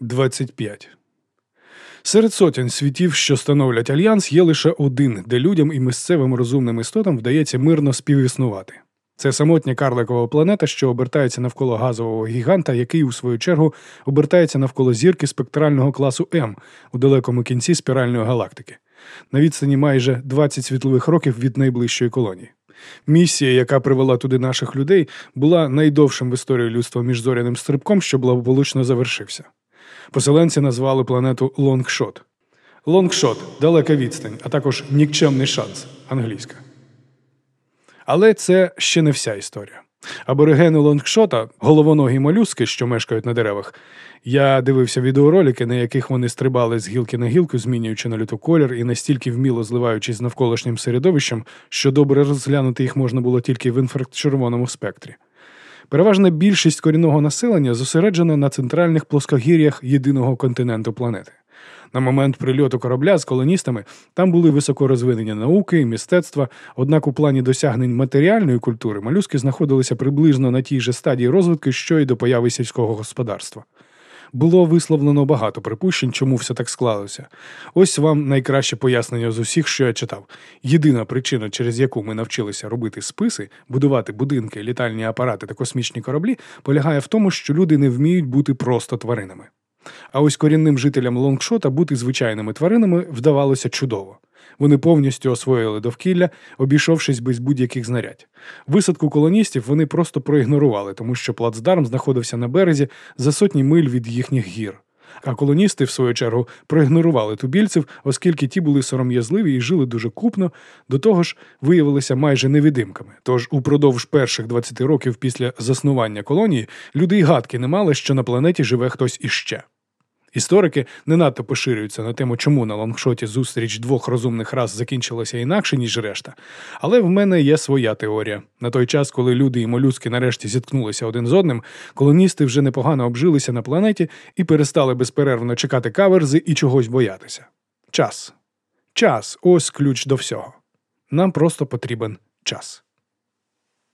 25. Серед сотень світів, що становлять альянс, є лише один, де людям і місцевим розумним істотам вдається мирно співіснувати. Це самотня карликова планета, що обертається навколо газового гіганта, який, у свою чергу, обертається навколо зірки спектрального класу М у далекому кінці спіральної галактики, на відстані майже 20 світлових років від найближчої колонії. Місія, яка привела туди наших людей, була найдовшим в історії людства міжзоряним стрибком, що благополучно завершився. Поселенці назвали планету Лонгшот. Лонгшот далека відстань, а також нікчемний шанс англійська. Але це ще не вся історія. Аборигени Лонгшота, головоногі молюски, що мешкають на деревах. Я дивився відеоролики, на яких вони стрибали з гілки на гілку, змінюючи на люту колір і настільки вміло зливаючись з навколишнім середовищем, що добре розглянути їх можна було тільки в інфрачервоному спектрі. Переважна більшість корінного населення зосереджена на центральних плоскогір'ях єдиного континенту планети. На момент прильоту корабля з колоністами там були високо розвинені науки і мистецтва, однак у плані досягнень матеріальної культури малюски знаходилися приблизно на тій же стадії розвитку, що й до появи сільського господарства. Було висловлено багато припущень, чому все так склалося. Ось вам найкраще пояснення з усіх, що я читав. Єдина причина, через яку ми навчилися робити списи, будувати будинки, літальні апарати та космічні кораблі, полягає в тому, що люди не вміють бути просто тваринами. А ось корінним жителям лонгшота бути звичайними тваринами вдавалося чудово. Вони повністю освоїли довкілля, обійшовшись без будь-яких знарядь. Висадку колоністів вони просто проігнорували, тому що плацдарм знаходився на березі за сотні миль від їхніх гір. А колоністи, в свою чергу, проігнорували тубільців, оскільки ті були сором'язливі і жили дуже купно, до того ж виявилися майже невидимками. Тож упродовж перших 20 років після заснування колонії люди й гадки не мали, що на планеті живе хтось іще. Історики не надто поширюються на тему, чому на лонгшоті зустріч двох розумних рас закінчилася інакше, ніж решта. Але в мене є своя теорія. На той час, коли люди і молюски нарешті зіткнулися один з одним, колоністи вже непогано обжилися на планеті і перестали безперервно чекати каверзи і чогось боятися. Час. Час ось ключ до всього. Нам просто потрібен час.